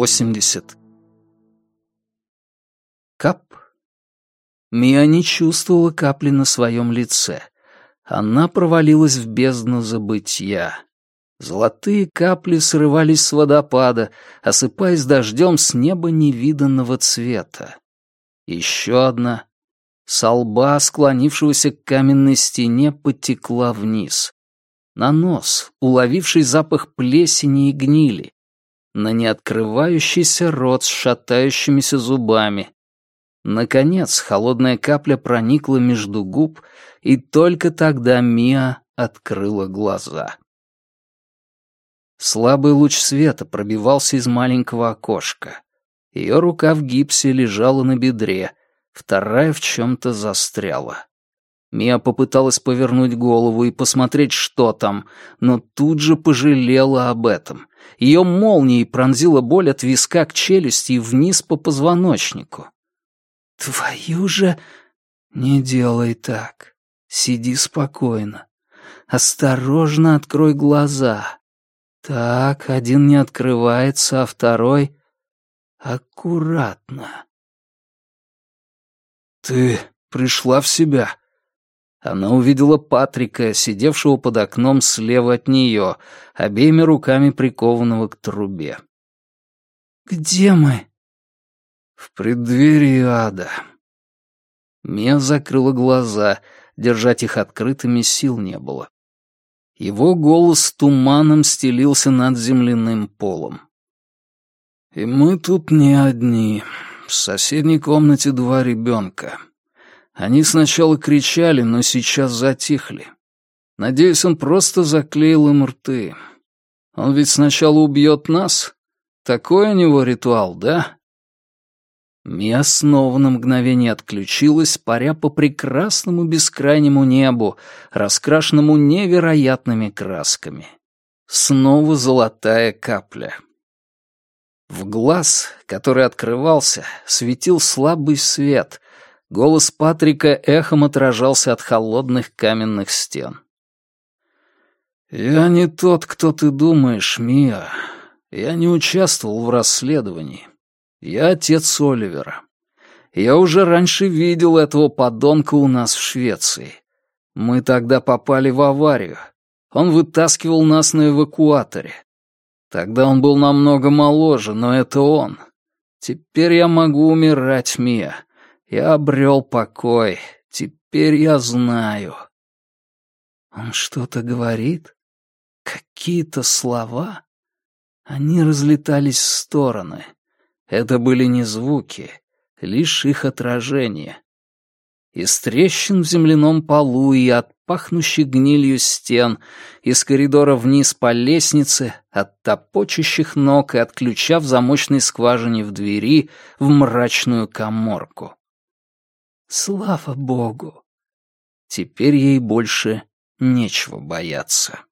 80. Кап. Мия не чувствовала капли на своем лице. Она провалилась в бездну забытья. Золотые капли срывались с водопада, осыпаясь дождем с неба невиданного цвета. Еще одна. Со лба, склонившегося к каменной стене, потекла вниз. На нос, уловивший запах плесени и гнили. На неоткрывающийся рот с шатающимися зубами. Наконец, холодная капля проникла между губ, и только тогда Мия открыла глаза. Слабый луч света пробивался из маленького окошка. Ее рука в гипсе лежала на бедре, вторая в чем-то застряла. Мия попыталась повернуть голову и посмотреть, что там, но тут же пожалела об этом. Ее молнией пронзила боль от виска к челюсти и вниз по позвоночнику. «Твою же...» «Не делай так. Сиди спокойно. Осторожно открой глаза. Так, один не открывается, а второй... Аккуратно. Ты пришла в себя. Она увидела Патрика, сидевшего под окном слева от нее, обеими руками прикованного к трубе. «Где мы?» «В преддверии ада». Мия закрыла глаза, держать их открытыми сил не было. Его голос туманом стелился над земляным полом. «И мы тут не одни. В соседней комнате два ребенка. Они сначала кричали, но сейчас затихли. Надеюсь, он просто заклеил им рты. Он ведь сначала убьет нас? Такой у него ритуал, да?» Мия снова на мгновение отключилась, паря по прекрасному бескрайнему небу, раскрашенному невероятными красками. Снова золотая капля. В глаз, который открывался, светил слабый свет. Голос Патрика эхом отражался от холодных каменных стен. «Я не тот, кто ты думаешь, Мия. Я не участвовал в расследовании. Я отец Оливера. Я уже раньше видел этого подонка у нас в Швеции. Мы тогда попали в аварию. Он вытаскивал нас на эвакуаторе. Тогда он был намного моложе, но это он. Теперь я могу умирать, Мия. Я обрел покой. Теперь я знаю. Он что-то говорит? Какие-то слова? Они разлетались в стороны. Это были не звуки, лишь их отражение. Из трещин в земляном полу и от пахнущих гнилью стен, из коридора вниз по лестнице, от топочущих ног и от ключа в замочной скважине в двери в мрачную коморку. Слава богу! Теперь ей больше нечего бояться.